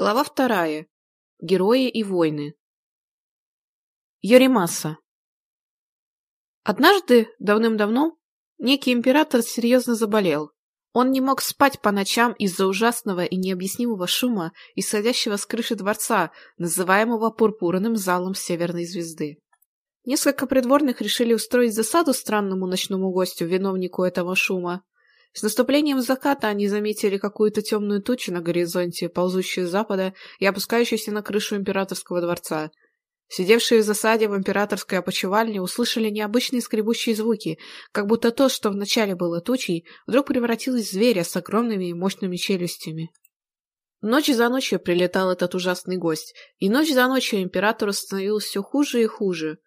Глава вторая. Герои и войны. Яремаса. Однажды, давным-давно, некий император серьезно заболел. Он не мог спать по ночам из-за ужасного и необъяснимого шума, исходящего с крыши дворца, называемого пурпурным залом Северной Звезды. Несколько придворных решили устроить засаду странному ночному гостю, виновнику этого шума, с наступлением заката они заметили какую-то темную тучу на горизонте, ползущую с запада и опускающуюся на крышу императорского дворца. Сидевшие в засаде в императорской опочивальне услышали необычные скребущие звуки, как будто то, что вначале было тучей, вдруг превратилось в зверя с огромными и мощными челюстями. Ночь за ночью прилетал этот ужасный гость, и ночь за ночью императору становилось все хуже и хуже.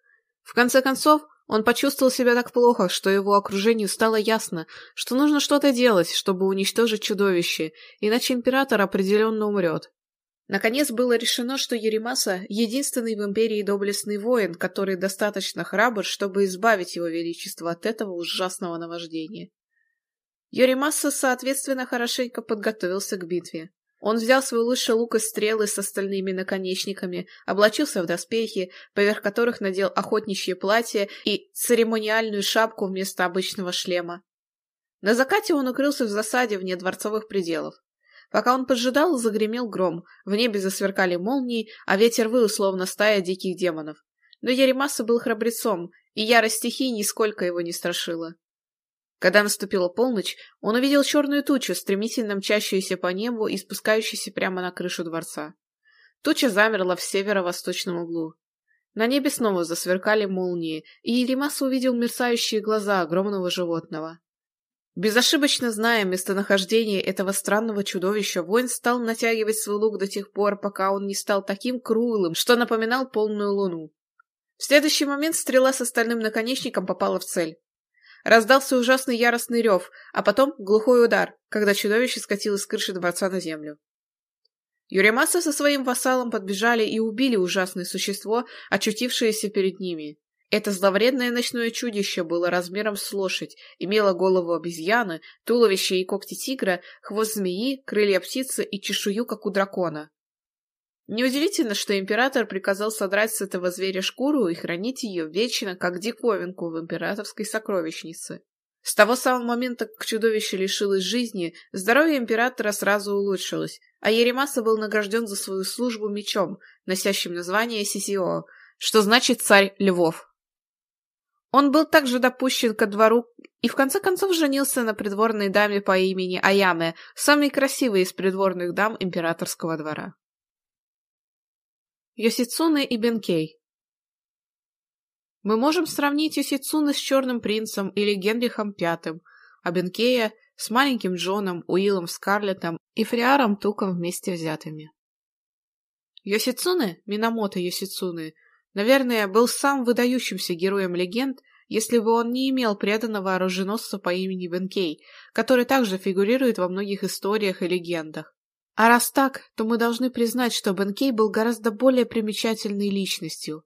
В конце концов, он почувствовал себя так плохо, что его окружению стало ясно, что нужно что-то делать, чтобы уничтожить чудовище, иначе император определенно умрет. Наконец было решено, что Еремаса — единственный в империи доблестный воин, который достаточно храбр, чтобы избавить его величество от этого ужасного наваждения. Он взял взялся лучше лук и стрелы с остальными наконечниками, облачился в доспехи, поверх которых надел охотничье платье и церемониальную шапку вместо обычного шлема. На закате он укрылся в засаде вне дворцовых пределов. Пока он поджидал, загремел гром, в небе засверкали молнии, а ветер выл, словно стая диких демонов. Но Яримаса был храбрецом, и ярость стихий нисколько его не страшила. Когда наступила полночь, он увидел черную тучу, стремительно мчащуюся по небу и спускающуюся прямо на крышу дворца. Туча замерла в северо-восточном углу. На небе снова засверкали молнии, и Еремаса увидел мерцающие глаза огромного животного. Безошибочно зная местонахождение этого странного чудовища, воин стал натягивать свой лук до тех пор, пока он не стал таким круглым, что напоминал полную луну. В следующий момент стрела с остальным наконечником попала в цель. Раздался ужасный яростный рев, а потом глухой удар, когда чудовище скатилось с крыши дворца на землю. Юремаса со своим вассалом подбежали и убили ужасное существо, очутившееся перед ними. Это зловредное ночное чудище было размером с лошадь, имело голову обезьяны, туловище и когти тигра, хвост змеи, крылья птицы и чешую, как у дракона. Неудивительно, что император приказал содрать с этого зверя шкуру и хранить ее вечно, как диковинку в императорской сокровищнице. С того самого момента, как чудовище лишилось жизни, здоровье императора сразу улучшилось, а Еремаса был награжден за свою службу мечом, носящим название Сисио, что значит «царь львов». Он был также допущен ко двору и в конце концов женился на придворной даме по имени Аяме, самой красивой из придворных дам императорского двора. Йосицуне и Бенкей Мы можем сравнить Йосицуне с Черным принцем или Генрихом V, а Бенкея с маленьким Джоном, Уиллом Скарлеттом и Фриаром Туком вместе взятыми. Йосицуне, Минамото Йосицуне, наверное, был сам выдающимся героем легенд, если бы он не имел преданного оруженосца по имени Бенкей, который также фигурирует во многих историях и легендах. А раз так, то мы должны признать, что Бенкей был гораздо более примечательной личностью.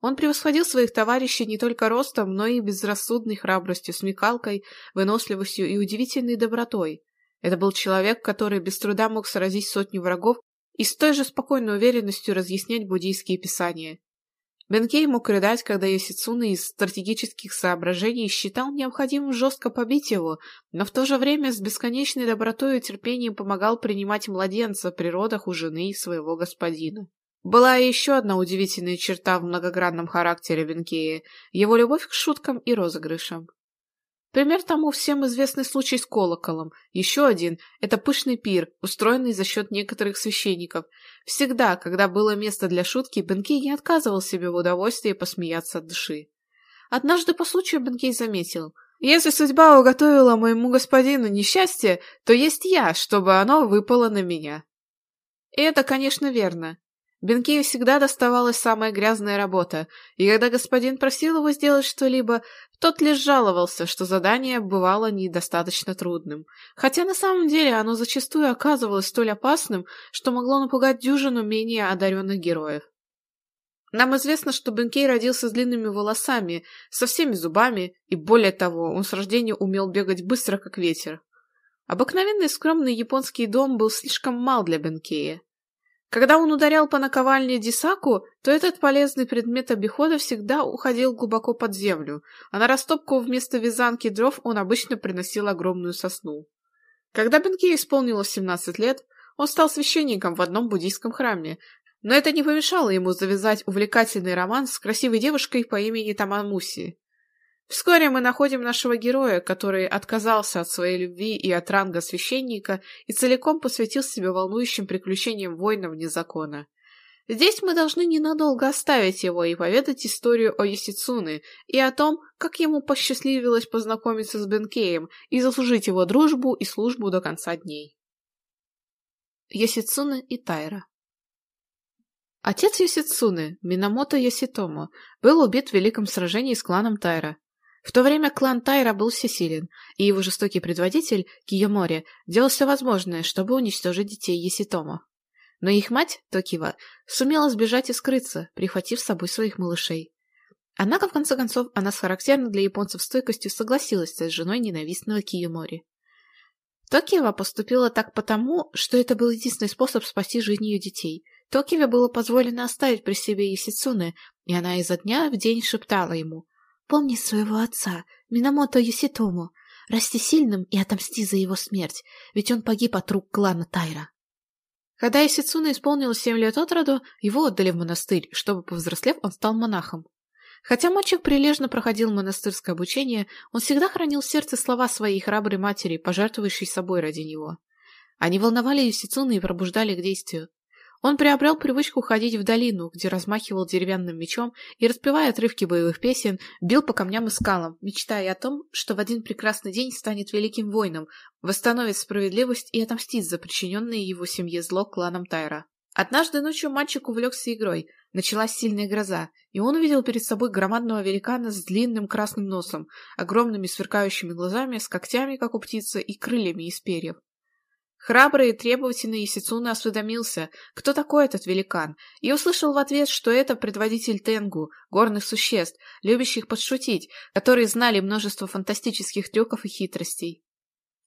Он превосходил своих товарищей не только ростом, но и безрассудной храбростью, смекалкой, выносливостью и удивительной добротой. Это был человек, который без труда мог сразить сотню врагов и с той же спокойной уверенностью разъяснять буддийские писания. Бенкей мог рыдать, когда ее из стратегических соображений считал необходимым жестко побить его, но в то же время с бесконечной добротой и терпением помогал принимать младенца при родах у жены своего господина. Была еще одна удивительная черта в многогранном характере Бенкея – его любовь к шуткам и розыгрышам. Пример тому всем известный случай с колоколом. Еще один – это пышный пир, устроенный за счет некоторых священников. Всегда, когда было место для шутки, Бенкей не отказывал себе в удовольствии посмеяться от души. Однажды по случаю Бенкей заметил – «Если судьба уготовила моему господину несчастье, то есть я, чтобы оно выпало на меня». И это, конечно, верно. Бенкею всегда доставалась самая грязная работа, и когда господин просил его сделать что-либо, тот лишь жаловался, что задание бывало недостаточно трудным, хотя на самом деле оно зачастую оказывалось столь опасным, что могло напугать дюжину менее одаренных героев. Нам известно, что Бенкей родился с длинными волосами, со всеми зубами, и более того, он с рождения умел бегать быстро, как ветер. Обыкновенный скромный японский дом был слишком мал для Бенкея. Когда он ударял по наковальне Дисаку, то этот полезный предмет обихода всегда уходил глубоко под землю, а на растопку вместо вязанки дров он обычно приносил огромную сосну. Когда Бенке исполнилось 17 лет, он стал священником в одном буддийском храме, но это не помешало ему завязать увлекательный роман с красивой девушкой по имени Тамамуси. Вскоре мы находим нашего героя, который отказался от своей любви и от ранга священника и целиком посвятил себя волнующим приключениям воина вне закона. Здесь мы должны ненадолго оставить его и поведать историю о Юсицуне и о том, как ему посчастливилось познакомиться с Бенкеем и заслужить его дружбу и службу до конца дней. Йосицуне и Тайра Отец Йосицуны, Минамото Йоситомо, был убит в великом сражении с кланом Тайра. В то время клан Тайра был всесилен, и его жестокий предводитель, Киомори, делал все возможное, чтобы уничтожить детей Еситомо. Но их мать, Токива, сумела сбежать и скрыться, прихватив с собой своих малышей. Однако, в конце концов, она с характерной для японцев стойкостью согласилась стать женой ненавистного Киомори. Токива поступила так потому, что это был единственный способ спасти жизнь ее детей. Токиве было позволено оставить при себе Исицуне, и она изо дня в день шептала ему Помни своего отца, Минамото Юситому. Расти сильным и отомсти за его смерть, ведь он погиб от рук клана Тайра. Когда Исицуна исполнилось семь лет от роду, его отдали в монастырь, чтобы, повзрослев, он стал монахом. Хотя мальчик прилежно проходил монастырское обучение, он всегда хранил в сердце слова своей храброй матери, пожертвующей собой ради него. Они волновали Юсицуна и пробуждали к действию. Он приобрел привычку ходить в долину, где размахивал деревянным мечом и, распевая отрывки боевых песен, бил по камням и скалам, мечтая о том, что в один прекрасный день станет великим воином, восстановит справедливость и отомстит за причиненное его семье зло кланом Тайра. Однажды ночью мальчик увлекся игрой, началась сильная гроза, и он увидел перед собой громадного великана с длинным красным носом, огромными сверкающими глазами, с когтями, как у птицы, и крыльями из перьев. Храбрый и требовательный Исицуна осведомился, кто такой этот великан, и услышал в ответ, что это предводитель Тенгу, горных существ, любящих подшутить, которые знали множество фантастических трюков и хитростей.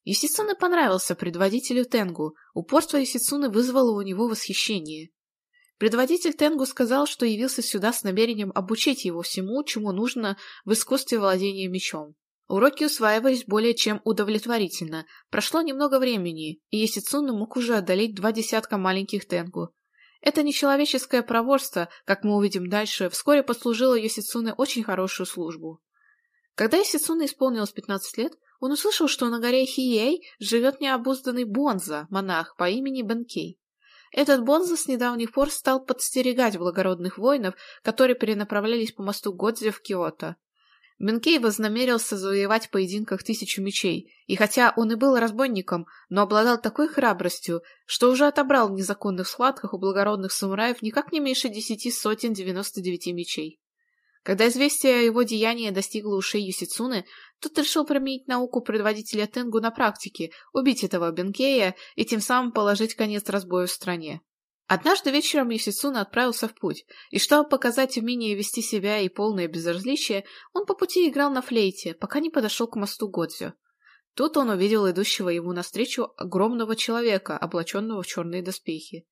Исицуна понравился предводителю Тенгу, упорство Исицуны вызвало у него восхищение. Предводитель Тенгу сказал, что явился сюда с намерением обучить его всему, чему нужно в искусстве владения мечом. Уроки усваивались более чем удовлетворительно. Прошло немного времени, и Есицуна мог уже одолеть два десятка маленьких тенгу. Это нечеловеческое проворство, как мы увидим дальше, вскоре послужило Йосицуне очень хорошую службу. Когда Йосицуне исполнилось 15 лет, он услышал, что на горе Хией живет необузданный Бонза, монах по имени Бенкей. Этот Бонза с недавних пор стал подстерегать благородных воинов, которые перенаправлялись по мосту Годзи в Киото. Бенкей вознамерился завоевать в поединках тысячу мечей, и хотя он и был разбойником, но обладал такой храбростью, что уже отобрал в незаконных схватках у благородных самураев никак не меньше десяти сотен девяносто девяти мечей. Когда известие о его деянии достигло ушей Юсицуны, тот решил применить науку предводителя Тенгу на практике, убить этого Бенкея и тем самым положить конец разбою в стране. Однажды вечером Юсицуна отправился в путь, и чтобы показать умение вести себя и полное безразличие, он по пути играл на флейте, пока не подошел к мосту Годзю. Тут он увидел идущего ему навстречу огромного человека, облаченного в черные доспехи.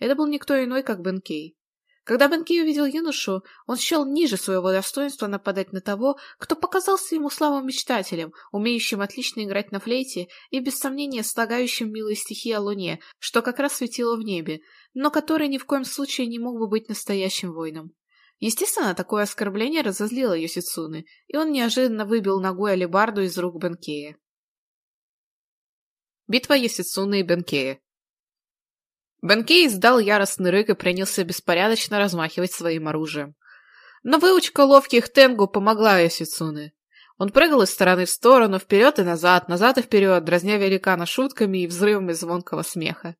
Это был никто иной, как Бенкей. Когда Бенкей увидел юношу, он счел ниже своего достоинства нападать на того, кто показался ему слабым мечтателем, умеющим отлично играть на флейте и, без сомнения, слагающим милые стихи о луне, что как раз светило в небе, но который ни в коем случае не мог бы быть настоящим воином. Естественно, такое оскорбление разозлило Йосицуны, и он неожиданно выбил ногой алебарду из рук Бенкея. Битва Йосицуны и Бенкея Бенкей издал яростный рык и принялся беспорядочно размахивать своим оружием. Но выучка ловких тенгу помогла Йосицуны. Он прыгал из стороны в сторону, вперед и назад, назад и вперед, дразня великана шутками и взрывами звонкого смеха.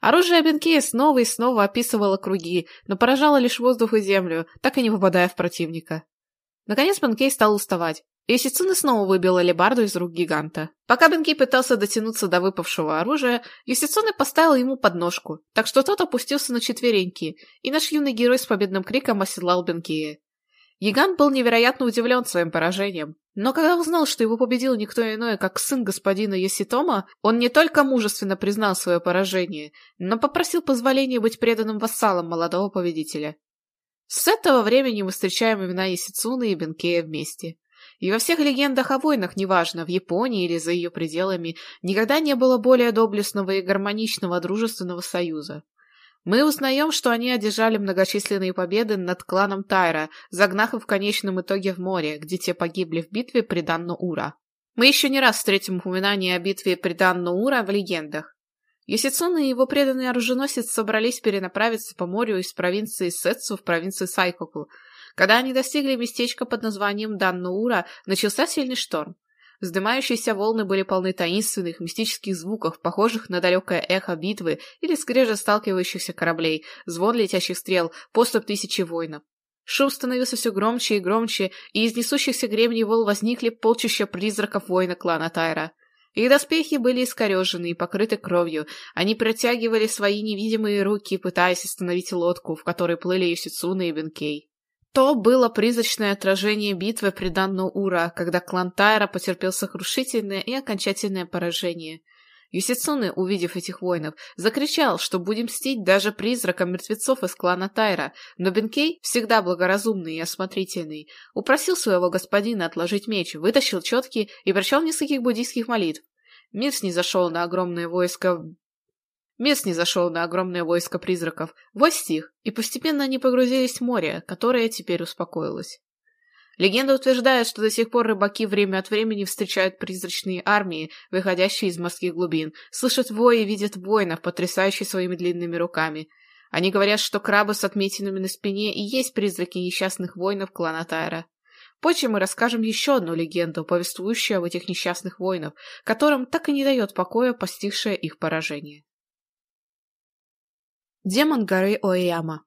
Оружие Бенкея снова и снова описывало круги, но поражало лишь воздух и землю, так и не попадая в противника. Наконец Бенкей стал уставать, и Сицина снова выбила лебарду из рук гиганта. Пока Бенкей пытался дотянуться до выпавшего оружия, Юсицуна поставил ему подножку, так что тот опустился на четвереньки, и наш юный герой с победным криком оседлал Бенкея. Гигант был невероятно удивлен своим поражением, но когда узнал, что его победил никто иной, как сын господина Йоситома, он не только мужественно признал свое поражение, но попросил позволения быть преданным вассалом молодого победителя. С этого времени мы встречаем имена Йосицуны и Бенкея вместе. И во всех легендах о войнах, неважно, в Японии или за ее пределами, никогда не было более доблестного и гармоничного дружественного союза. Мы узнаем, что они одержали многочисленные победы над кланом Тайра, загнав их в конечном итоге в море, где те погибли в битве при Данно-Ура. Мы еще не раз встретим упоминание о битве при Данно-Ура в легендах. Йосицуна и его преданный оруженосец собрались перенаправиться по морю из провинции Сетсу в провинцию Сайкоку. Когда они Вздымающийся волны были полны таинственных, мистических звуков, похожих на далекое эхо битвы или скрежа сталкивающихся кораблей, звон летящих стрел, поступ тысячи воинов. Шум становился все громче и громче, и из несущихся гребней вол возникли полчища призраков воина клана Тайра. Их доспехи были искорежены и покрыты кровью. Они протягивали свои невидимые руки, пытаясь остановить лодку, в которой плыли Юсицуна и Бенкей. То было призрачное отражение битвы при Данно-Ура, когда клан Тайра потерпел сокрушительное и окончательное поражение. Юсицуны, увидев этих воинов, закричал, что будем мстить даже призракам мертвецов из клана Тайра, но Бенкей, всегда благоразумный и осмотрительный, упросил своего господина отложить меч, вытащил четки и прочел нескольких буддийских молитв. Мир снизошел на огромное войско Мест Мест не зашел на огромное войско призраков, стих, и постепенно они погрузились в море, которое теперь успокоилось. Легенда утверждает, что до сих пор рыбаки время от времени встречают призрачные армии, выходящие из морских глубин, слышат вои и видят воинов, потрясающих своими длинными руками. Они говорят, что крабы с отметинами на спине и есть призраки несчастных воинов клана Тайра. Позже мы расскажем еще одну легенду, повествующую об этих несчастных воинов, которым так и не дает покоя постигшее их поражение. Демон горы Оэяма.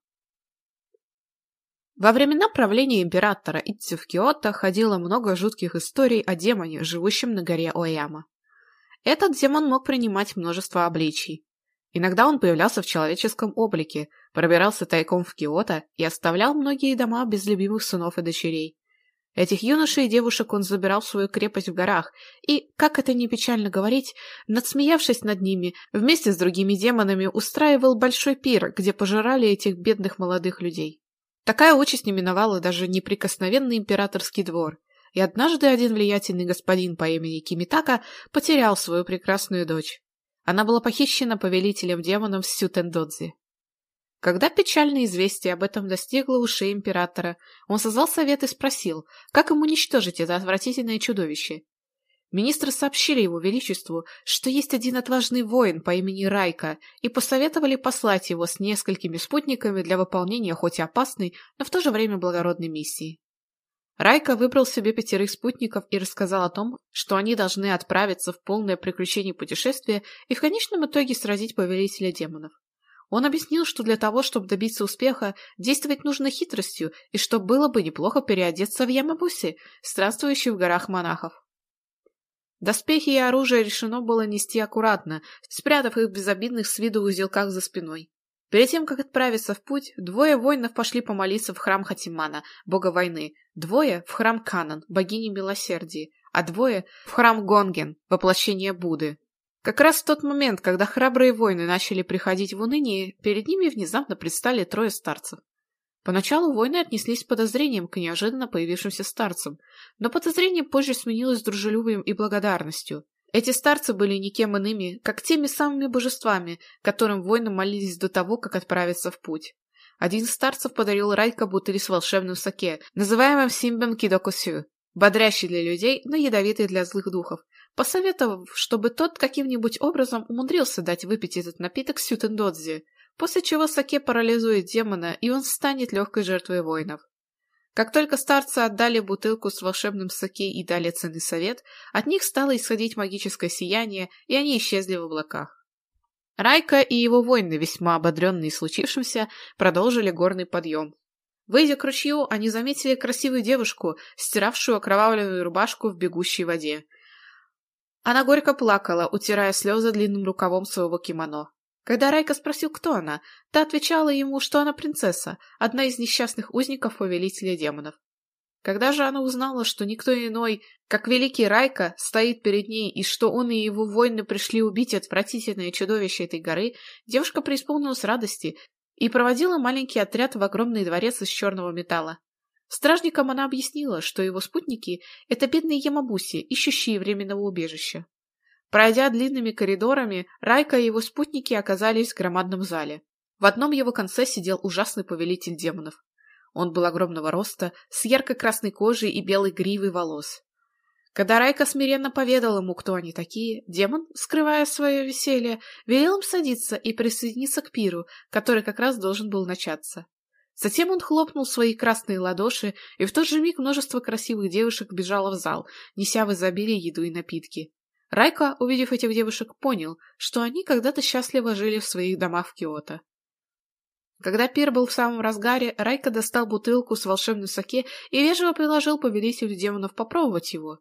Во времена правления императора Итси ходило много жутких историй о демоне, живущем на горе Оэяма. Этот демон мог принимать множество обличий. Иногда он появлялся в человеческом облике, пробирался тайком в Киото и оставлял многие дома без любимых сынов и дочерей. Этих юношей и девушек он забирал в свою крепость в горах, и, как это не печально говорить, надсмеявшись над ними, вместе с другими демонами устраивал большой пир, где пожирали этих бедных молодых людей. Такая участь не миновала даже неприкосновенный императорский двор, и однажды один влиятельный господин по имени Кимитака потерял свою прекрасную дочь. Она была похищена повелителем демонов Сютендодзи. Когда печальное известие об этом достигло ушей императора, он созвал совет и спросил, как ему уничтожить это отвратительное чудовище. Министры сообщили его величеству, что есть один отважный воин по имени Райка, и посоветовали послать его с несколькими спутниками для выполнения хоть и опасной, но в то же время благородной миссии. Райка выбрал себе пятерых спутников и рассказал о том, что они должны отправиться в полное приключение путешествия и в конечном итоге сразить повелителя демонов. Он объяснил, что для того, чтобы добиться успеха, действовать нужно хитростью, и что было бы неплохо переодеться в Ямабуси, странствующий в горах монахов. Доспехи и оружие решено было нести аккуратно, спрятав их в безобидных с виду узелках за спиной. Перед тем, как отправиться в путь, двое воинов пошли помолиться в храм Хатимана, бога войны, двое — в храм Канан, Как раз в тот момент, когда храбрые воины начали приходить в уныние, перед ними внезапно предстали трое старцев. Поначалу воины отнеслись с подозрением к неожиданно появившимся старцам, но подозрение позже сменилось дружелюбием и благодарностью. Эти старцы были никем иными, как теми самыми божествами, которым воины молились до того, как отправиться в путь. Один из старцев подарил Райка бутыль с волшебным саке, называемым симбем кидокусю, бодрящий для людей, но ядовитый для злых духов, посоветовав, чтобы тот каким-нибудь образом умудрился дать выпить этот напиток Сютендодзи, после чего Саке парализует демона, и он станет легкой жертвой воинов. Как только старцы отдали бутылку с волшебным саке и дали ценный совет, от них стало исходить магическое сияние, и они исчезли в облаках. Райка и его воины, весьма ободренные случившимся, продолжили горный подъем. Выйдя к ручью, они заметили красивую девушку, стиравшую окровавленную Она горько плакала, утирая слезы длинным рукавом своего кимоно. Когда Райка спросил, кто она, та отвечала ему, что она принцесса, одна из несчастных узников повелителя демонов. Когда же она узнала, что никто иной, как великий Райка, стоит перед ней, и что он и его воины пришли убить отвратительное чудовище этой горы, девушка преисполнилась радости и проводила маленький отряд в огромный дворец из черного металла. Стражникам она объяснила, что его спутники — это бедные ямабуси, ищущие временного убежища. Пройдя длинными коридорами, Райка и его спутники оказались в громадном зале. В одном его конце сидел ужасный повелитель демонов. Он был огромного роста, с ярко-красной кожей и белой гривой волос. Когда Райка смиренно поведал ему, кто они такие, демон, скрывая свое веселье, велел им садиться и присоединиться к Затем он хлопнул свои красные ладоши, и в тот же миг множество красивых девушек бежало в зал, неся в изобилии еду и напитки. Райка, увидев этих девушек, понял, что они когда-то счастливо жили в своих домах в Киото. Когда пир был в самом разгаре, Райка достал бутылку с волшебным соке и вежливо предложил повелителю демонов попробовать его.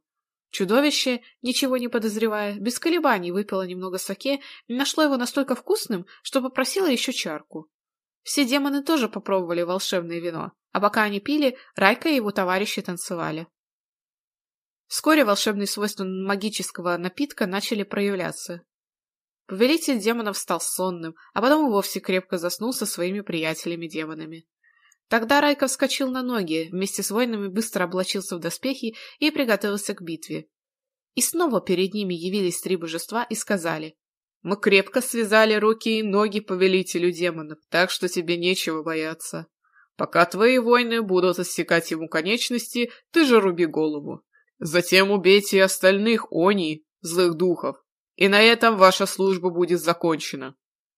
Чудовище, ничего не подозревая, без колебаний выпило немного саке и нашло его настолько вкусным, что попросило еще чарку. Все демоны тоже попробовали волшебное вино, а пока они пили, Райка и его товарищи танцевали. Вскоре волшебные свойства магического напитка начали проявляться. Повелитель демонов стал сонным, а потом и вовсе крепко заснул со своими приятелями-демонами. Тогда Райка вскочил на ноги, вместе с воинами быстро облачился в доспехи и приготовился к битве. И снова перед ними явились три божества и сказали «Мы крепко связали руки и ноги повелителю демонов, так что тебе нечего бояться. Пока твои воины будут отсекать ему конечности, ты же руби голову. Затем убейте и остальных они, злых духов, и на этом ваша служба будет закончена.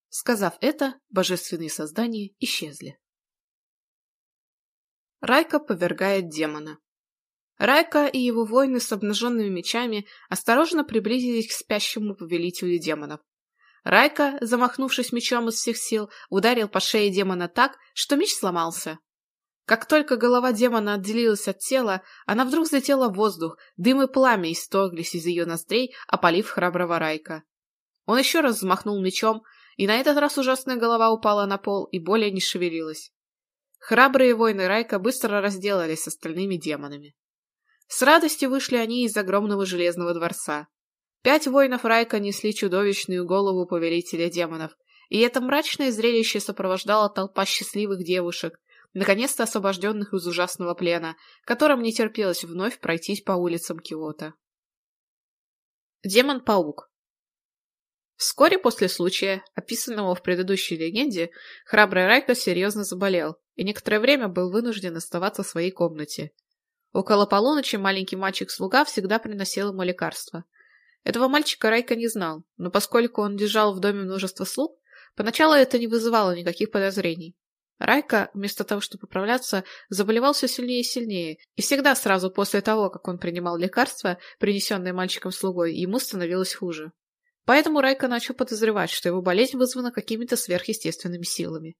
Сказав это, божественные создания исчезли. Райка повергает демона. Райка и его воины с обнаженными мечами осторожно приблизились к спящему повелителю демонов. Райка, замахнувшись мечом из всех сил, ударил по шее демона так, что меч сломался. Как только голова демона отделилась от тела, она вдруг взлетела в воздух, дым и пламя исторглись из ее ноздрей, опалив храброго Райка. Он еще раз взмахнул мечом, и на этот раз ужасная голова упала на Пять воинов Райка несли чудовищную голову повелителя демонов, и это мрачное зрелище сопровождало толпа счастливых девушек, наконец-то освобожденных из ужасного плена, которым не терпелось вновь пройтись по улицам Киота. Демон-паук Вскоре после случая, описанного в предыдущей легенде, храбрый Райко серьезно заболел и некоторое время был вынужден оставаться в своей комнате. Около полуночи маленький мальчик-слуга всегда приносил ему лекарства – Этого мальчика Райка не знал, но поскольку он держал в доме множество слуг, поначалу это не вызывало никаких подозрений. Райка, вместо того, чтобы поправляться, заболевал все сильнее и сильнее, и всегда сразу после того, как он принимал лекарства, принесенные мальчиком-слугой, ему становилось хуже. Поэтому Райка начал подозревать, что его болезнь вызвана какими-то сверхъестественными силами.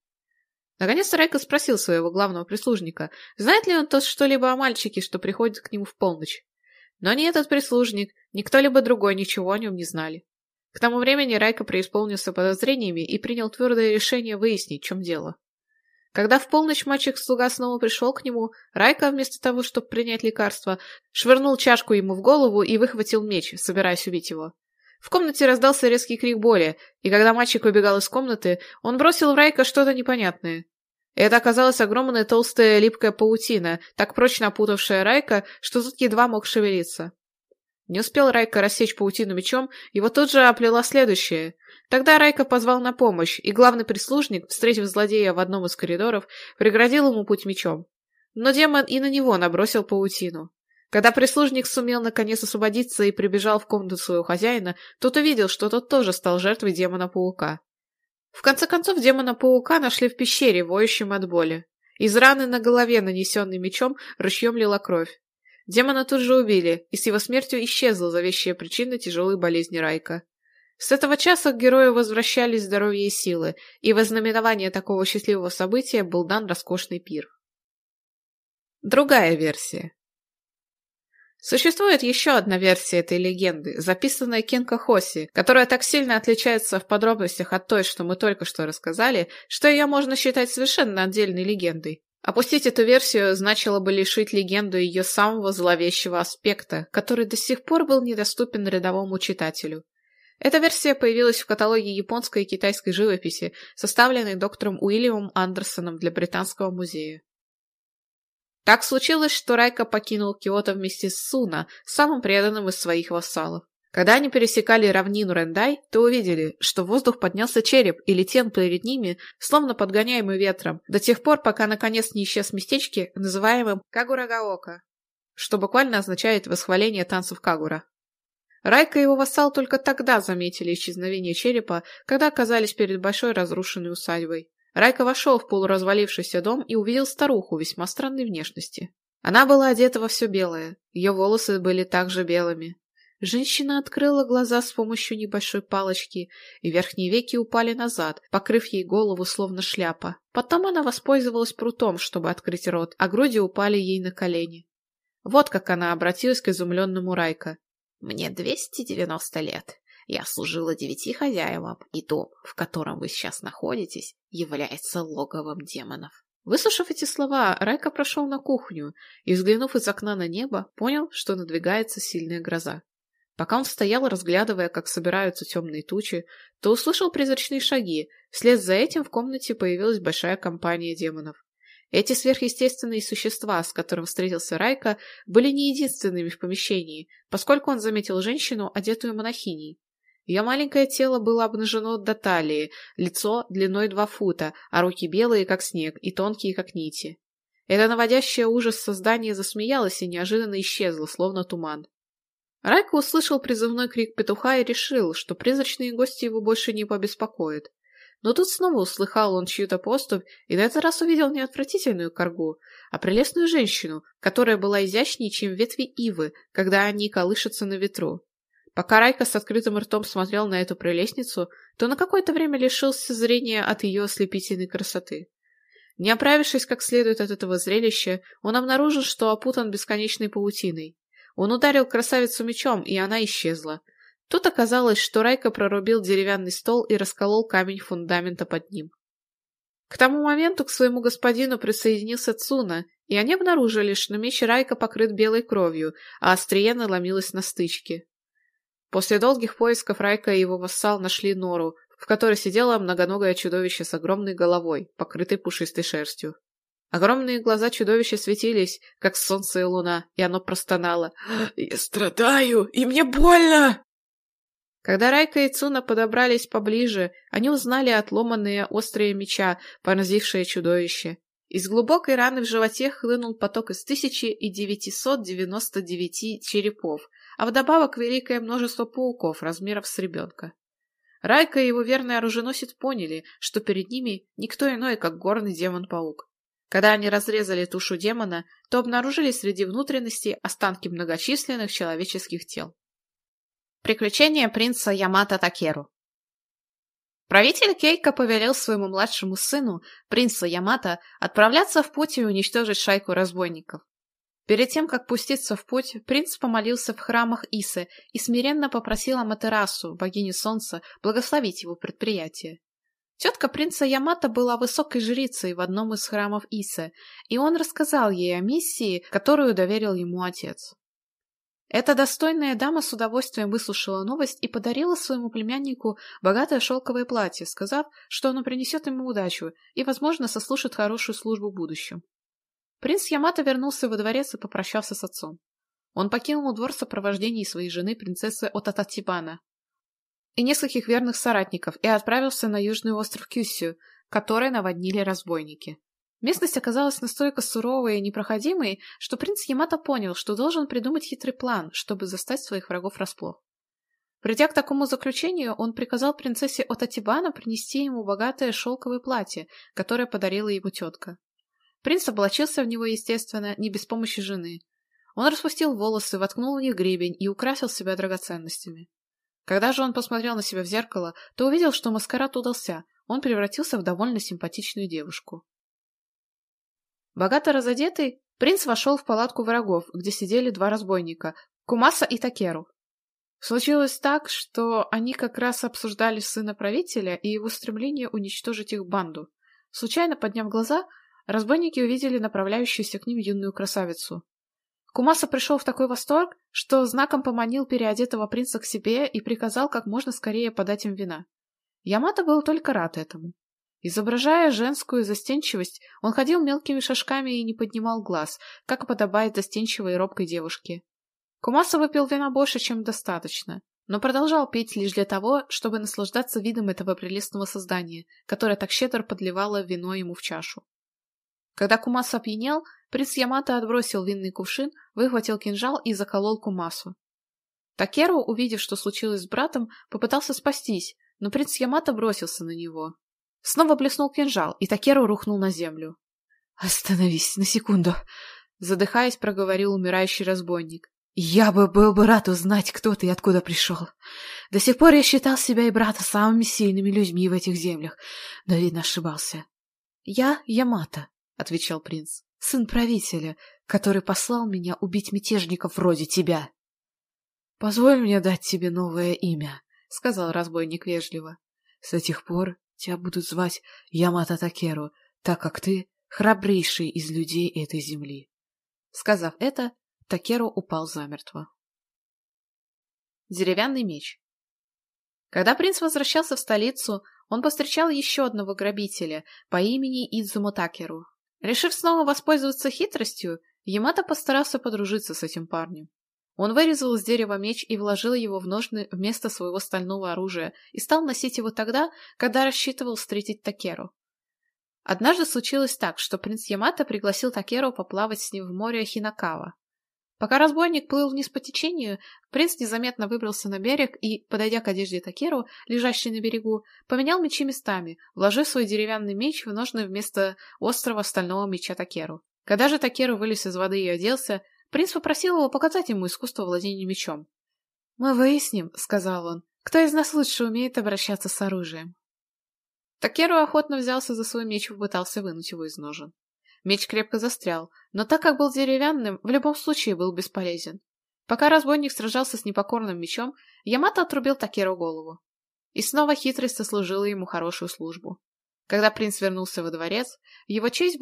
Наконец Райка спросил своего главного прислужника, знает ли он тот что-либо о мальчике, что приходит к нему в полночь. Но ни этот прислужник, ни кто-либо другой ничего о нем не знали. К тому времени Райка преисполнился подозрениями и принял твердое решение выяснить, в чем дело. Когда в полночь мальчик-слуга снова пришел к нему, Это оказалась огромная толстая липкая паутина, так прочно опутавшая Райка, что тут едва мог шевелиться. Не успел Райка рассечь паутину мечом, его тут же оплела следующее. Тогда Райка позвал на помощь, и главный прислужник, встретив злодея в одном из коридоров, преградил ему путь мечом. Но демон и на него набросил паутину. Когда прислужник сумел наконец освободиться и прибежал в комнату своего хозяина, тот увидел, что тот тоже стал жертвой демона-паука. В конце концов, демона-паука нашли в пещере, воющем от боли. Из раны на голове, нанесенной мечом, ручьем лила кровь. Демона тут же убили, и с его смертью исчезла завещая причина тяжелой болезни Райка. С этого часа к герою возвращались здоровье и силы, и во знаменование такого счастливого события был дан роскошный пир. Другая версия. Существует еще одна версия этой легенды, записанная Кенко Хоси, которая так сильно отличается в подробностях от той, что мы только что рассказали, что ее можно считать совершенно отдельной легендой. Опустить эту версию значило бы лишить легенду ее самого зловещего аспекта, который до сих пор был недоступен Так случилось, что Райка покинул Киото вместе с Суна, самым преданным из своих вассалов. Когда они пересекали равнину Рендай, то увидели, что в воздух поднялся череп и летел перед ними, словно подгоняемый ветром, до тех пор, пока наконец не исчез местечке, называемым Кагурагаока, что буквально означает восхваление танцев Кагура. Райка и его вассал только тогда заметили исчезновение черепа, когда оказались перед большой разрушенной усадьбой. Райка вошел в полуразвалившийся дом и увидел старуху весьма странной внешности. Она была одета во все белое, ее волосы были также белыми. Женщина открыла глаза с помощью небольшой палочки, и верхние веки упали назад, покрыв ей голову словно шляпа. Потом она воспользовалась прутом, чтобы открыть рот, а груди упали ей на колени. Вот как она обратилась к изумленному Райка. «Мне двести девяносто лет. Я служила девяти хозяевам, и дом, в котором вы сейчас находитесь, является логовом демонов». Выслушав эти слова, Райка прошел на кухню и, взглянув из окна на небо, понял, что надвигается сильная гроза. Пока он стоял, разглядывая, как собираются темные тучи, то услышал призрачные шаги. Вслед за этим в комнате появилась большая компания демонов. Эти сверхъестественные существа, с которым встретился Райка, были не единственными в помещении, поскольку он Я маленькое тело было обнажено до талии, лицо длиной два фута, а руки белые, как снег, и тонкие, как нити. Это наводящее ужас создание засмеялось и неожиданно исчезло, словно туман. Райка услышал призывной крик петуха и решил, что призрачные гости его больше не побеспокоят. Но тут снова услыхал он чью-то поступь и на этот раз увидел не отвратительную коргу, а прелестную женщину, которая была изящнее, чем ветви ивы, когда они колышутся на ветру. Пока Покарайка с открытым ртом смотрел на эту прелестницу, то на какое-то время лишился зрения от ее ослепительной красоты. Не оправившись как следует от этого зрелища, он обнаружил, что опутан бесконечной паутиной. Он ударил красавицу мечом, и она исчезла. Тут оказалось, что Райка прорубил деревянный стол и расколол камень фундамента под ним. К тому моменту к своему господину присоединился Цуна, и они обнаружили, что меч Райка покрыт белой кровью, а острие наломилось на стычке. После долгих поисков Райка и его вассал нашли нору, в которой сидело многоногое чудовище с огромной головой, покрытой пушистой шерстью. Огромные глаза чудовища светились, как солнце и луна, и оно простонало. «А, «Я страдаю, и мне больно!» Когда Райка и Цуна подобрались поближе, они узнали отломанные острые меча, поразившие чудовище. Из глубокой раны в животе хлынул поток из тысячи и девяносто девяти черепов — а вдобавок великое множество пауков размеров с ребенка. Райка и его верный оруженосец поняли, что перед ними никто иной, как горный демон-паук. Когда они разрезали тушу демона, то обнаружили среди внутренностей останки многочисленных человеческих тел. Приключения принца Ямато Такеру Правитель Кейка повелел своему младшему сыну, принцу Ямато, отправляться в путь и уничтожить шайку разбойников. Перед тем, как пуститься в путь, принц помолился в храмах Исы и смиренно попросил Аматерасу, богиню солнца, благословить его предприятие. Тетка принца Ямата была высокой жрицей в одном из храмов Исы, и он рассказал ей о миссии, которую доверил ему отец. Эта достойная дама с удовольствием выслушала новость и подарила своему племяннику богатое шелковое платье, сказав, что оно принесет ему удачу и, возможно, сослужит хорошую службу в будущем. Принц Ямато вернулся во дворец и попрощался с отцом. Он покинул двор в сопровождении своей жены, принцессы Отататибана, и нескольких верных соратников, и отправился на южный остров Кюсю, который наводнили разбойники. Местность оказалась настолько суровой и непроходимой, что принц Ямато понял, что должен придумать хитрый план, чтобы застать своих врагов врасплох. Придя к такому заключению, он приказал принцессе Отатибана принести ему богатое шелковое платье, которое подарила ему тетка. Принц облачился в него, естественно, не без помощи жены. Он распустил волосы, воткнул в них гребень и украсил себя драгоценностями. Когда же он посмотрел на себя в зеркало, то увидел, что маскарад удался, он превратился в довольно симпатичную девушку. Богато разодетый, принц вошел в палатку врагов, где сидели два разбойника — Кумаса и Такеру. Случилось так, что они как раз обсуждали сына правителя и его стремление уничтожить их банду. Случайно подняв глаза, Разбойники увидели направляющуюся к ним юную красавицу. Кумаса пришел в такой восторг, что знаком поманил переодетого принца к себе и приказал как можно скорее подать им вина. Ямато был только рад этому. Изображая женскую застенчивость, он ходил мелкими шажками и не поднимал глаз, как подобает застенчивой и робкой девушке. Кумаса выпил вина больше, чем достаточно, но продолжал пить лишь для того, чтобы наслаждаться видом этого прелестного создания, которое так щедро подливало вино ему в чашу. Когда Кумас опьянел, принц Ямато отбросил винный кувшин, выхватил кинжал и заколол Кумасу. Такеру, увидев, что случилось с братом, попытался спастись, но принц Ямато бросился на него. Снова блеснул кинжал, и Такеру рухнул на землю. «Остановись на секунду!» — задыхаясь, проговорил умирающий разбойник. «Я бы был бы рад узнать, кто ты и откуда пришел. До сих пор я считал себя и брата самыми сильными людьми в этих землях, но, видно, ошибался. Я Ямато, отвечал принц. «Сын правителя, который послал меня убить мятежников вроде тебя». «Позволь мне дать тебе новое имя», — сказал разбойник вежливо. «С этих пор тебя будут звать Ямато Такеру, так как ты храбрейший из людей этой земли». Сказав это, Такеру упал замертво. Деревянный меч Когда принц возвращался в столицу, он повстречал еще одного грабителя по имени Идзумо Такеру, Решив снова воспользоваться хитростью, Ямато постарался подружиться с этим парнем. Он вырезал из дерева меч и вложил его в ножны вместо своего стального оружия и стал носить его тогда, когда рассчитывал встретить Такеру. Однажды случилось так, что принц Ямато пригласил Такеру поплавать с ним в море Хинакава. Пока разбойник плыл вниз по течению, принц незаметно выбрался на берег и, подойдя к одежде Такеру, лежащей на берегу, поменял мечи местами, вложив свой деревянный меч в ножны вместо острого стального меча Такеру. Когда же Такеру вылез из воды и оделся, принц попросил его показать ему искусство владения мечом. «Мы выясним», — сказал он, — «кто из нас лучше умеет обращаться с оружием». Такеру охотно взялся за свой меч и попытался вынуть его из ножен. Меч крепко застрял, но так как был деревянным, в любом случае был бесполезен. Пока разбойник сражался с непокорным мечом, Ямато отрубил Такеру голову. И снова хитрость сослужила ему хорошую службу. Когда принц вернулся во дворец, в его честь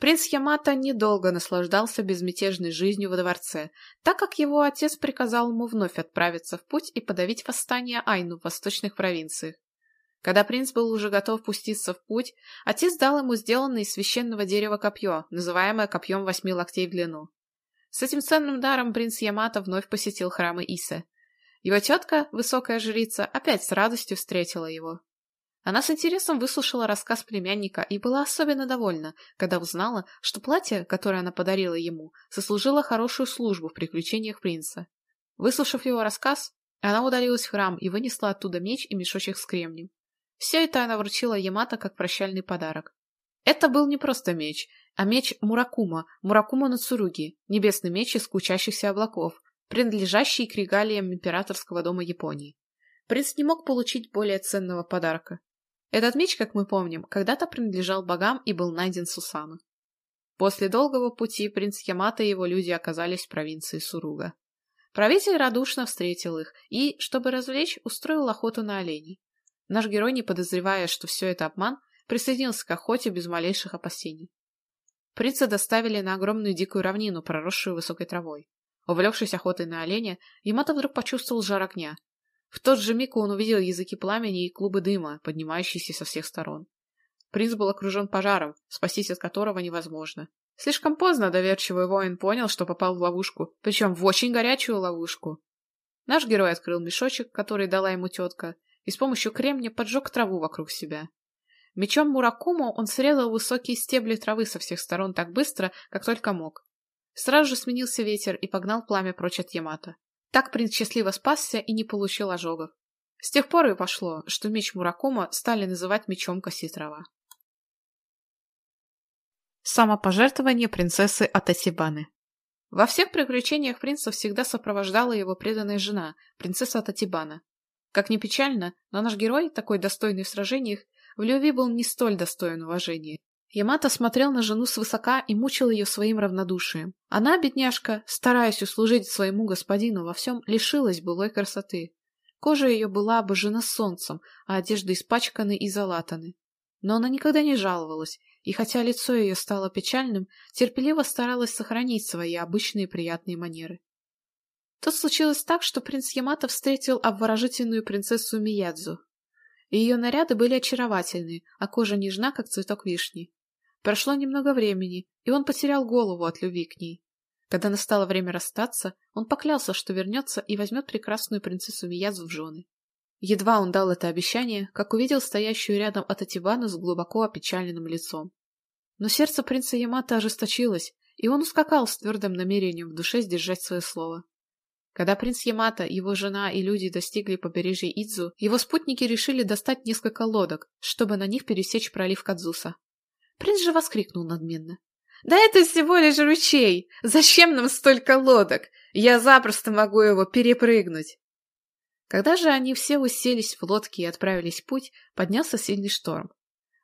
был задан пир, и он получил немало дорогих подарков от отца. Меч коси трава. Принц Ямато недолго наслаждался безмятежной жизнью во дворце, так как его отец приказал ему вновь отправиться в путь и подавить восстание Айну в восточных провинциях. Когда принц был уже готов пуститься в путь, отец дал ему сделанное из священного дерева копье, называемое копьем восьми локтей в длину. С этим ценным даром принц Ямато вновь посетил храмы Исе. Его тетка, Она с интересом выслушала рассказ племянника и была особенно довольна, когда узнала, что платье, которое она подарила ему, сослужило хорошую службу в приключениях принца. Выслушав его рассказ, она удалилась в храм и вынесла оттуда меч и мешочек с кремнем. Все это она вручила Ямато как прощальный подарок. Это был не просто меч, а меч Муракума, Муракума Нацуруги, небесный меч из кучащихся облаков, принадлежащий к регалиям императорского дома Японии. Принц не мог получить более ценного подарка. Этот меч, как мы помним, когда-то принадлежал богам и был найден Сусану. После долгого пути принц Ямата и его люди оказались в провинции Суруга. Правитель радушно встретил их и, чтобы развлечь, устроил охоту на оленей. Наш герой, не подозревая, что все это обман, присоединился к охоте без малейших опасений. Принца доставили на огромную дикую равнину, проросшую высокой травой. Увлекшись охотой на оленя, Ямато вдруг почувствовал жар огня В тот же миг он увидел языки пламени и клубы дыма, поднимающиеся со всех сторон. Принц был окружен пожаром, спастись от которого невозможно. Слишком поздно доверчивый воин понял, что попал в ловушку, причем в очень горячую ловушку. Наш герой открыл мешочек, который дала ему тетка, и с помощью кремня поджег траву вокруг себя. Мечом Муракуму он срезал высокие стебли травы Так принц Tak princesliwas pasja i nie polusila żogo. Z tych pory poszło, że mieć murakoma stali nazywać mieciom Kasitrawa. Самопожертвование принцессы Атасибаны Во всех приключениях принца всегда сопровождала его преданная жена, принцесса Атасибана. Как ни печально, но наш герой, такой достойный в сражениях, в любви был не столь достоин уважения. Ямато смотрел на жену свысока и мучил ее своим равнодушием. Она, бедняжка, стараясь услужить своему господину во всем, лишилась былой красоты. Кожа ее была обожжена солнцем, а одежда испачканы и залатаны. Но она никогда не жаловалась, и хотя лицо ее стало печальным, терпеливо старалась сохранить свои обычные приятные манеры. Тут случилось так, что принц Ямато встретил обворожительную принцессу Миядзу. Ее наряды были очаровательны, а кожа нежна, как цветок вишни. Прошло немного времени, и он потерял голову от любви к ней. Когда настало время расстаться, он поклялся, что вернется и возьмет прекрасную принцессу Миядзу в жены. Едва он дал это обещание, как увидел стоящую рядом Ататибану с глубоко опечаленным лицом. Но сердце принца Ямато ожесточилось, и он ускакал с твердым намерением в душе сдержать свое слово. Когда принц Ямато, его жена и люди достигли побережья Идзу, его спутники решили достать несколько лодок, чтобы на них пересечь пролив Кадзуса. Принц же воскликнул надменно. «Да это всего лишь ручей! Зачем нам столько лодок? Я запросто могу его перепрыгнуть!» Когда же они все уселись в лодки и отправились в путь, поднялся сильный шторм.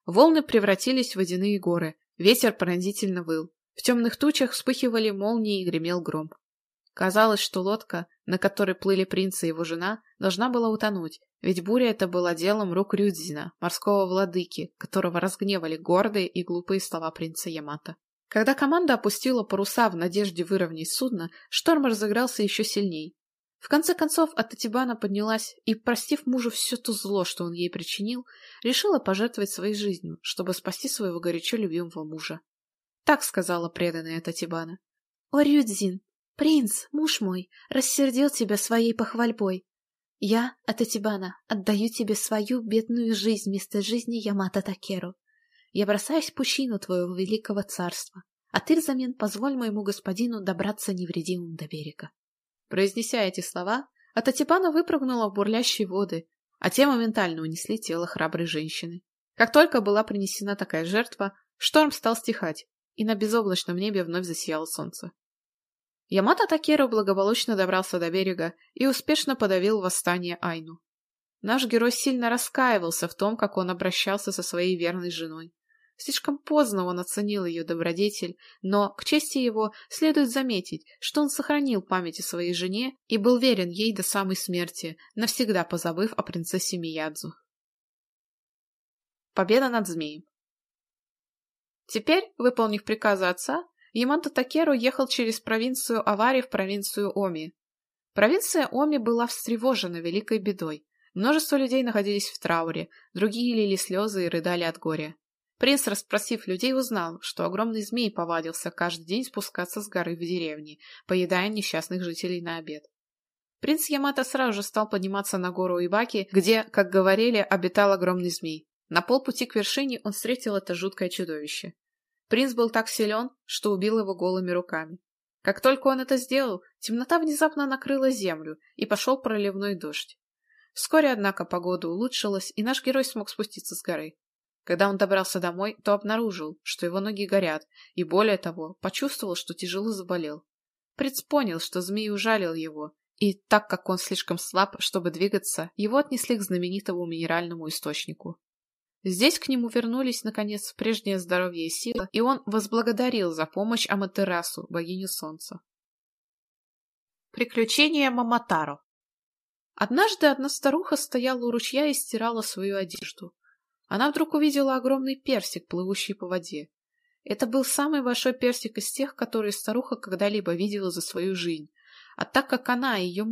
Волны превратились в водяные горы, ветер пронзительно выл. В темных тучах вспыхивали молнии и гремел гром. Казалось, что лодка, на которой плыли принц и его жена, должна была утонуть, ведь буря это была делом рук Рюдзина, морского владыки, которого разгневали гордые и глупые слова принца Ямато. Когда команда опустила паруса в надежде выровнять судно, шторм разыгрался еще сильней. В конце концов, Ататибана поднялась и, простив мужу все то зло, что он ей причинил, решила пожертвовать своей жизнью, чтобы спасти своего горячо любимого мужа. Так сказала преданная Татибана. «О, Рюдзин, «Принц, муж мой, рассердил тебя своей похвальбой. Я, Ататибана, отдаю тебе свою бедную жизнь вместо жизни Ямато Такеру. Я бросаюсь в пучину твоего великого царства, а ты взамен позволь моему господину добраться невредимым до берега». Произнеся эти слова, Ататибана выпрыгнула в бурлящие воды, а те моментально унесли тело храброй женщины. Как только была принесена такая жертва, шторм стал стихать, и на безоблачном небе вновь засияло солнце. Ямато Такеру благополучно добрался до берега и успешно подавил восстание Айну. Наш герой сильно раскаивался в том, как он обращался со своей верной женой. Слишком поздно он оценил ее добродетель, но, к чести его, следует заметить, что он сохранил память о своей жене и был верен ей до самой смерти, навсегда позабыв о принцессе Миядзу. Победа над змеем Теперь, выполнив приказы отца, Ямато Такеру ехал через провинцию Авари в провинцию Оми. Провинция Оми была встревожена великой бедой. Множество людей находились в трауре, другие лили слезы и рыдали от горя. Принц, расспросив людей, узнал, что огромный змей повадился каждый день спускаться с горы в деревне, поедая несчастных жителей на обед. Принц Ямато сразу же стал подниматься на гору Ибаки, где, как говорили, обитал огромный змей. На полпути к вершине он встретил это жуткое чудовище. Принц был так силен, что убил его голыми руками. Как только он это сделал, темнота внезапно накрыла землю, и пошел проливной дождь. Вскоре, однако, погода улучшилась, и наш герой смог спуститься с горы. Когда он добрался домой, то обнаружил, что его ноги горят, и более того, почувствовал, что тяжело заболел. Принц понял, что змей ужалил его, и так как он слишком слаб, чтобы двигаться, его отнесли к знаменитому минеральному источнику. Здесь к нему вернулись, наконец, прежнее здоровье и сила, и он возблагодарил за помощь Аматерасу, богиню солнца. Приключения Маматаро Однажды одна старуха стояла у ручья и стирала свою одежду. Она вдруг увидела огромный персик, плывущий по воде. Это был самый большой персик из тех, которые старуха когда-либо видела за свою жизнь. А так как она и ее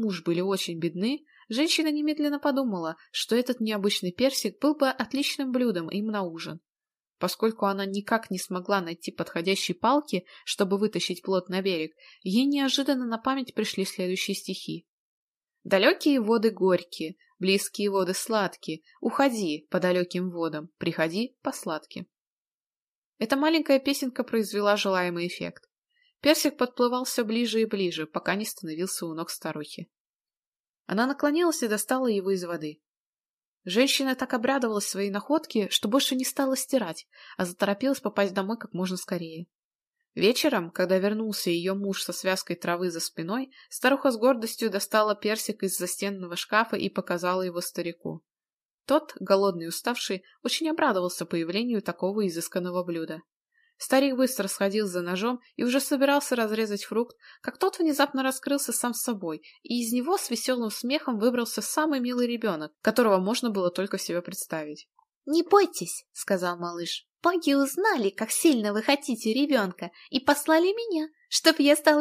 Женщина немедленно подумала, что этот необычный персик был бы отличным блюдом им на ужин. Поскольку она никак не смогла найти подходящей палки, чтобы вытащить плод на берег, ей неожиданно на память пришли следующие стихи. «Далекие воды горькие, близкие воды сладкие, уходи по далеким водам, приходи по сладким». Эта маленькая песенка произвела желаемый эффект. Персик подплывал все ближе и ближе, пока не становился у ног старухи. Она наклонилась и достала его из воды. Женщина так обрадовалась своей находке, что больше не стала стирать, а заторопилась попасть домой как можно скорее. Вечером, когда вернулся ее муж со связкой травы за спиной, старуха с гордостью достала персик из застенного шкафа и показала его старику. Тот, голодный и уставший, очень обрадовался появлению такого изысканного блюда. Старик быстро сходил за ножом и уже собирался разрезать фрукт, как тот внезапно раскрылся сам с собой, и из него с веселым смехом выбрался самый милый ребенок, которого можно было только себе представить. «Не бойтесь», — сказал малыш. «Боги узнали, как сильно вы хотите ребенка, и послали меня, чтобы я стал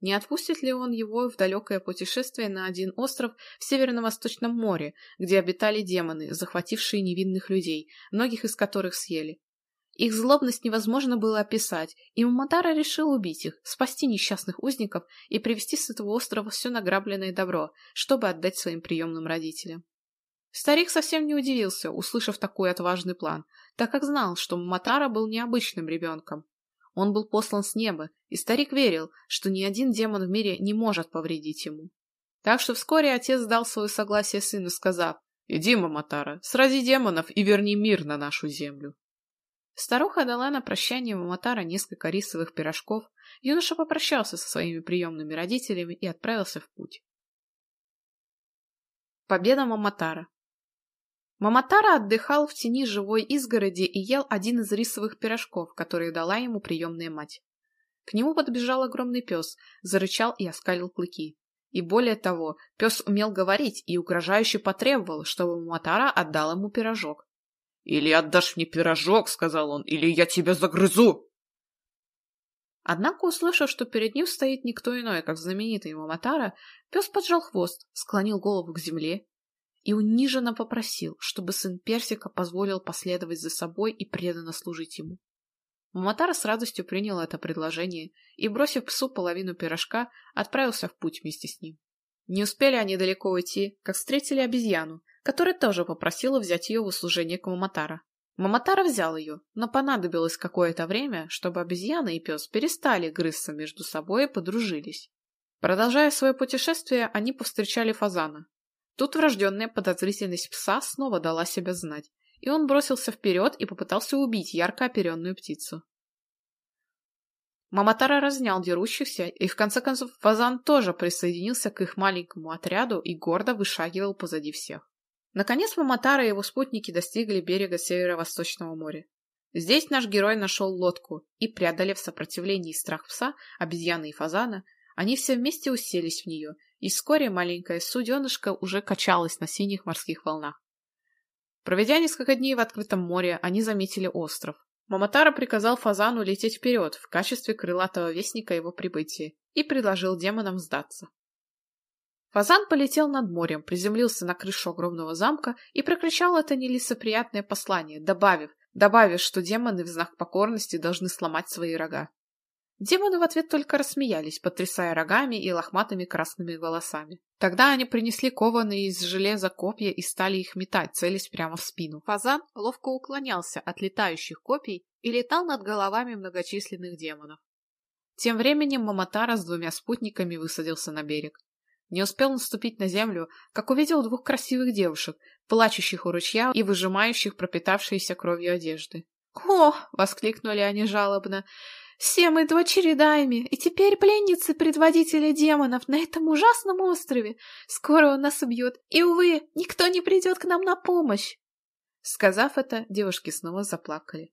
Маматара пришел к своему приемному отцу и спросил, не отпустит ли он его в далекое путешествие на один остров в Северно-Восточном море, где обитали демоны, захватившие невинных людей, многих из которых съели. Их злобность невозможно было описать, и Маматара решил убить их, спасти несчастных узников и привезти с этого острова все награбленное добро, чтобы отдать своим приемным родителям. Старик совсем не удивился, услышав такой отважный план, так как знал, что Маматара был необычным ребенком. Он был послан с неба, и старик верил, что ни один демон в мире не может повредить ему. Так что вскоре отец дал свое согласие сыну, сказав, «Иди, Маматара, срази демонов и верни мир на нашу землю». Старуха дала на прощание Маматара несколько рисовых пирожков, юноша попрощался со своими приемными родителями и отправился в путь. Победа Маматара Маматара отдыхал в тени живой изгороди и ел один из рисовых пирожков, которые дала ему приемная мать. К нему подбежал огромный пес, зарычал и оскалил клыки. И более того, пес умел говорить и угрожающе потребовал, чтобы Маматара отдал ему пирожок. «Или отдашь мне пирожок, — сказал он, — или и униженно попросил, чтобы сын Персика позволил последовать за собой и преданно служить ему. Маматара с радостью принял это предложение и, бросив псу половину пирожка, отправился в путь вместе с ним. Не успели они далеко уйти, как встретили обезьяну, которая тоже попросила взять ее в услужение к Маматара. Маматара взял ее, но понадобилось какое-то время, чтобы обезьяна и пес перестали грызться между собой и подружились. Продолжая свое путешествие, они повстречали фазана, Тут врожденная подозрительность пса снова дала себя знать, и он бросился вперед и попытался убить ярко оперенную птицу. Маматара разнял дерущихся, и в конце концов фазан тоже присоединился к их маленькому отряду и гордо вышагивал позади всех. Наконец Маматара и его спутники достигли берега Северо-Восточного моря. Здесь наш герой нашел лодку, и, преодолев сопротивление и страх пса, обезьяны и фазана, Они все вместе уселись в нее, и вскоре маленькая суденышка уже качалась на синих морских волнах. Проведя несколько дней в открытом море, они заметили остров. Маматара приказал Фазану лететь вперед в качестве крылатого вестника его прибытия и предложил демонам сдаться. Фазан полетел над морем, приземлился на крышу огромного замка и прокричал это нелицеприятное послание, добавив, добавив, что демоны в знак покорности должны сломать свои рога. Демоны в ответ только рассмеялись, потрясая рогами и лохматыми красными волосами. Тогда они принесли кованые из железа копья и стали их метать, целясь прямо в спину. Фазан ловко уклонялся от летающих копий и летал над головами многочисленных демонов. Тем временем Маматара с двумя спутниками высадился на берег. Не успел наступить на землю, как увидел двух красивых девушек, плачущих у ручья и выжимающих пропитавшиеся кровью одежды. «О!» — воскликнули они жалобно. Все мы дочери Дайми, и теперь пленницы предводителя демонов на этом ужасном острове. Скоро он нас убьет, и, увы, никто не придет к нам на помощь. Сказав это, девушки снова заплакали.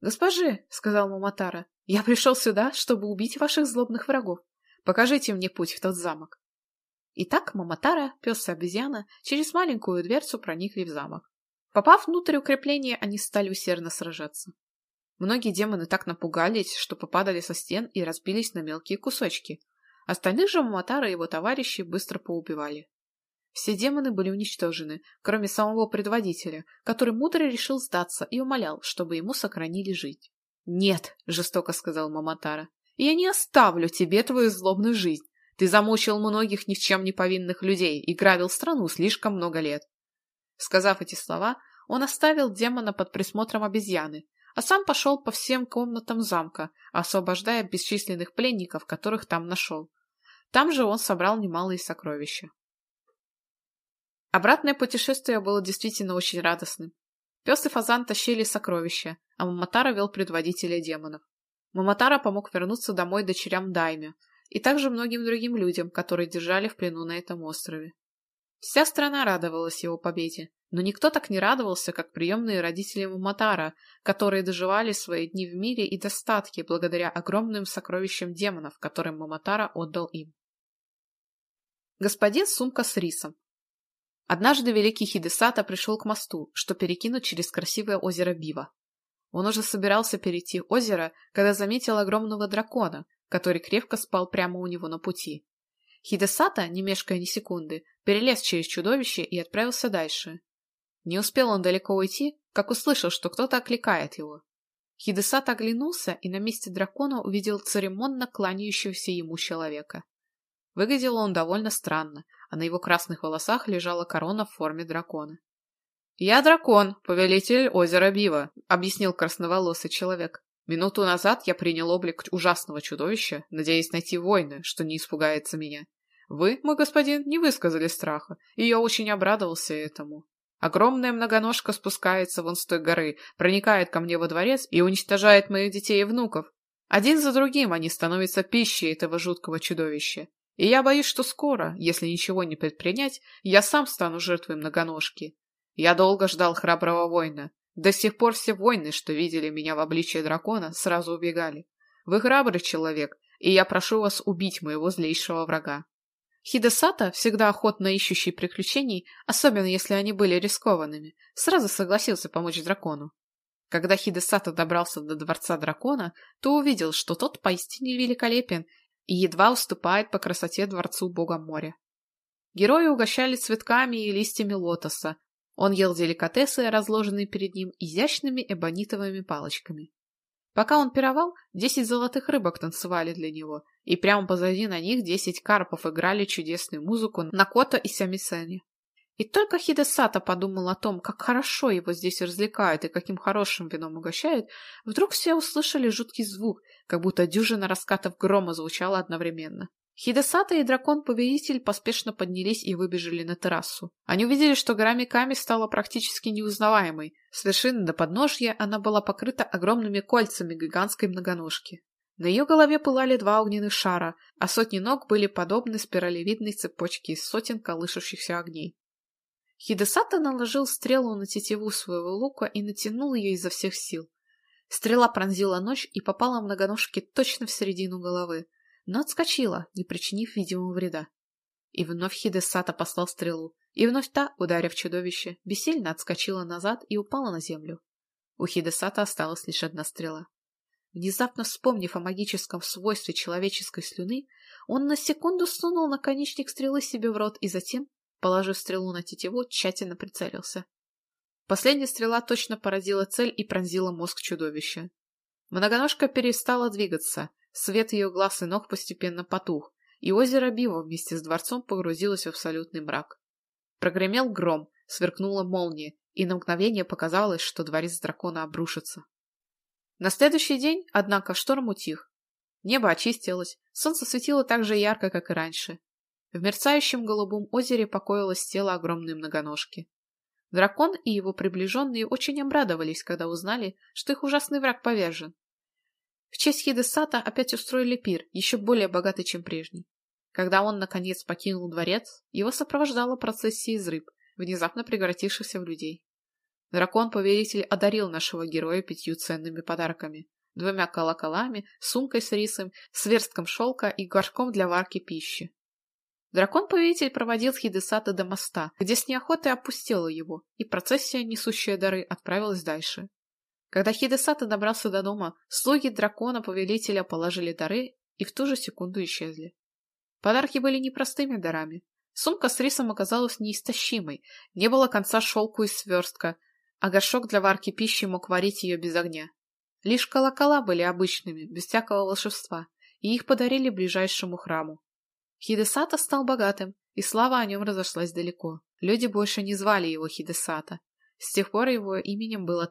«Госпожи», — сказал Маматара, — «я пришел сюда, чтобы убить ваших злобных врагов. Покажите мне путь в тот замок». Итак, Маматара, пес и обезьяна через маленькую дверцу проникли в замок. Попав внутрь укрепления, они стали усердно сражаться. Многие демоны так напугались, что попадали со стен и разбились на мелкие кусочки. Остальных же Маматара и его товарищи быстро поубивали. Все демоны были уничтожены, кроме самого предводителя, который мудро решил сдаться и умолял, чтобы ему сохранили жить. «Нет», — жестоко сказал Маматара, — «я не оставлю тебе твою злобную жизнь. Ты замучил многих ни в чем не повинных людей и грабил страну слишком много лет». Сказав эти слова, он оставил демона под присмотром обезьяны, а сам пошел по всем комнатам замка, освобождая бесчисленных пленников, которых там нашел. Там же он собрал немалые сокровища. Обратное путешествие было действительно очень радостным. Пес и фазан тащили сокровища, а Маматара вел предводителя демонов. Маматара помог вернуться домой дочерям Дайме и также многим другим людям, которые держали в плену на этом острове. Вся страна радовалась его победе, Но никто так не радовался, как приемные родители Муматара, которые доживали свои дни в мире и достатке благодаря огромным сокровищам демонов, которым Муматара отдал им. Господин сумка с рисом. Однажды великий Хидесата пришел к мосту, что перекинуть через красивое озеро Бива. Он уже собирался перейти озеро, когда заметил огромного дракона, который крепко спал прямо у него на пути. Хидесата, не мешкая ни секунды, перелез через чудовище и отправился дальше, Не успел он далеко уйти, как услышал, что кто-то окликает его. Хидесата оглянулся и на месте дракона увидел церемонно кланяющегося ему человека. Выглядел он довольно странно, а на его красных волосах лежала корона в форме дракона. «Я дракон, повелитель озера Бива», — объяснил красноволосый человек. «Минуту назад я принял облик ужасного чудовища, надеясь найти войны, что не испугается меня. Вы, мой господин, не высказали страха, и я очень обрадовался этому. Огромная многоножка спускается вон с той горы, проникает ко мне во дворец и уничтожает моих детей и внуков. Один за другим они становятся пищей этого жуткого чудовища. И я боюсь, что скоро, если ничего не предпринять, я сам стану жертвой многоножки. Я долго ждал храброго воина. До сих пор все воины, что видели меня в обличии дракона, сразу убегали. Хида всегда охотно ищущий приключений, особенно если они были рискованными, сразу согласился помочь дракону. Когда Хида добрался до дворца дракона, то увидел, что тот поистине великолепен и едва уступает по красоте дворцу бога моря. Герои угощали цветками и листьями лотоса. Он ел деликатесы, разложенные перед ним изящными эбонитовыми палочками. Пока он пировал, десять золотых рыбок танцевали для него – и прямо позади на них десять карпов играли чудесную музыку на кото и сямисене. И только Хидесата подумал о том, как хорошо его здесь развлекают и каким хорошим вином угощают, вдруг все услышали жуткий звук, как будто дюжина раскатов грома звучала одновременно. Хидесата и дракон-повелитель поспешно поднялись и выбежали на террасу. Они увидели, что гора Миками стала практически неузнаваемой. С вершины до подножья она была покрыта огромными кольцами гигантской многоножки. На ее голове пылали два огненных шара, а сотни ног были подобны спиралевидной цепочке из сотен колышущихся огней. Хидесата наложил стрелу на тетиву своего лука и натянул ее изо всех сил. Стрела пронзила ночь и попала многоножке точно в середину головы, но отскочила, не причинив видимого вреда. И вновь Хидесата послал стрелу, и вновь та, ударив чудовище, бессильно отскочила назад и упала на землю. У Хидесата Внезапно, вспомнив о магическом свойстве человеческой слюны, он на секунду сунул наконечник стрелы себе в рот и затем, положив стрелу на тетиву, тщательно прицелился. Последняя стрела точно поразила цель и пронзила мозг чудовища. Многоножка перестала двигаться, свет ее глаз и ног постепенно потух, и озеро Бива вместе с дворцом погрузилось в абсолютный мрак. Прогремел гром, сверкнула молния, и на мгновение показалось, что дворец дракона обрушится. На следующий день, однако, шторм утих. Небо очистилось, солнце светило так же ярко, как и раньше, в мерцающем голубом озере покоилось тело огромной многоножки. Дракон и его приближенные очень обрадовались, когда узнали, что их ужасный враг повержен. В честь Хидесата опять устроили пир, еще более богатый, чем прежний. Когда он, наконец, покинул дворец, его сопровождала процессия из рыб, внезапно превратившихся в людей. Дракон-повелитель одарил нашего героя пятью ценными подарками. Двумя колоколами, сумкой с рисом, сверстком шелка и горшком для варки пищи. Дракон-повелитель проводил Хидесата до моста, где с неохотой опустила его, и процессия, несущая дары, отправилась дальше. Когда Хидесата добрался до дома, слуги дракона-повелителя положили дары и в ту же секунду исчезли. Подарки были непростыми дарами. Сумка с рисом оказалась неистощимой, не было конца шелку и сверстка, а горшок для варки пищи мог варить ее без огня. Лишь колокола были обычными, без всякого волшебства, и их подарили ближайшему храму. Хидесата стал богатым, и слава о нем разошлась далеко. Люди больше не звали его Хидесата. С тех пор его именем было